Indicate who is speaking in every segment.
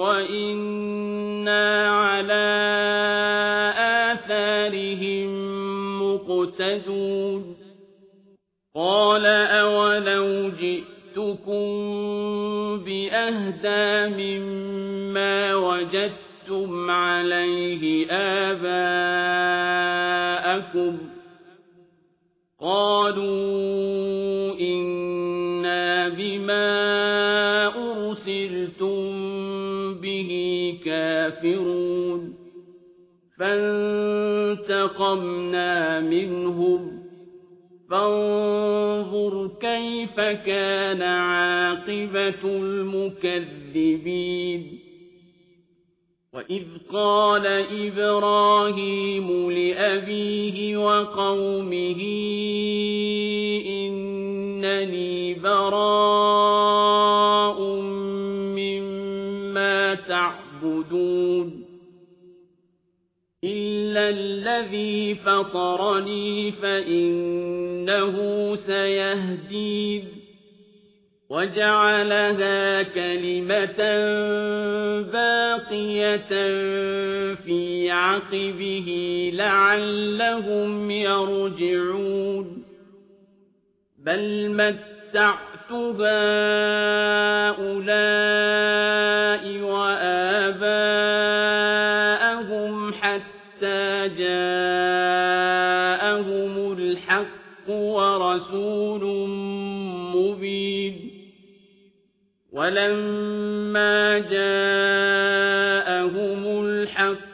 Speaker 1: وإنا على آثارهم مقتدون. قال أولو جئتكم بأهدى مما وجدتم عليه آباءكم. قالوا إنا بما أرسلتم كافرون فانتقمنا منهم فانظر كيف كان عاقبة المكذبين وإذ قال إبراهيم لأبيه وقومه إنني براء تعبدون إلا الذي فطرني فإنه سيهدين وجعلها كلمة باقية في عقبه لعلهم يرجعون. بل متعت هؤلاء وآباءهم حتى جاءهم الحق ورسول مبين ولما جاءهم الحق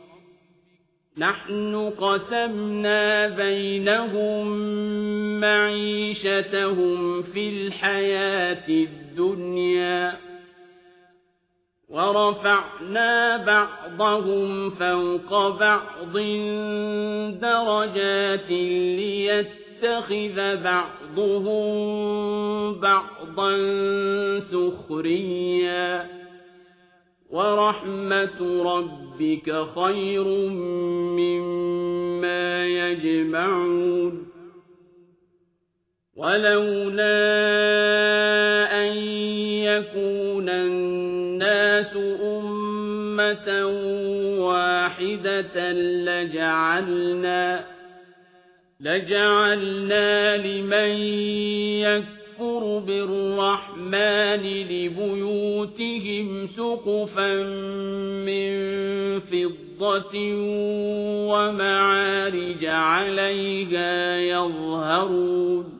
Speaker 1: نحن قسمنا بينهم معيشتهم في الحياة الدنيا ورفعنا بعضهم فوق بعض درجات ليتخذ بعضهم بعضا سخريا ورحمة ربك خير مما يجمعون. ولولا أن يكون الناس أمة واحدة لجعلنا لجعلنا لمن يكفر بالرحمن لبيوتهم سقفا من فضة ومعارج عليها يظهرون